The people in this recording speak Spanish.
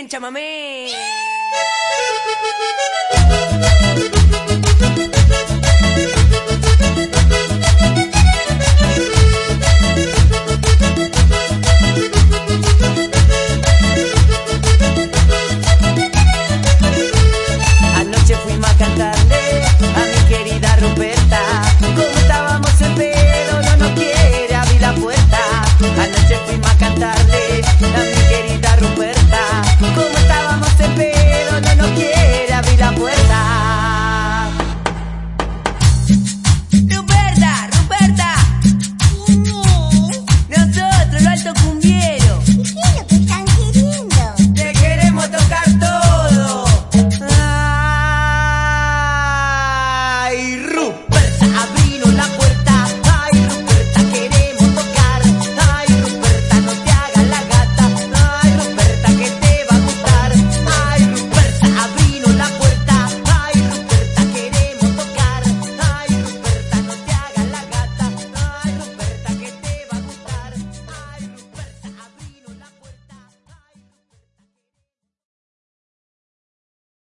en chamamé.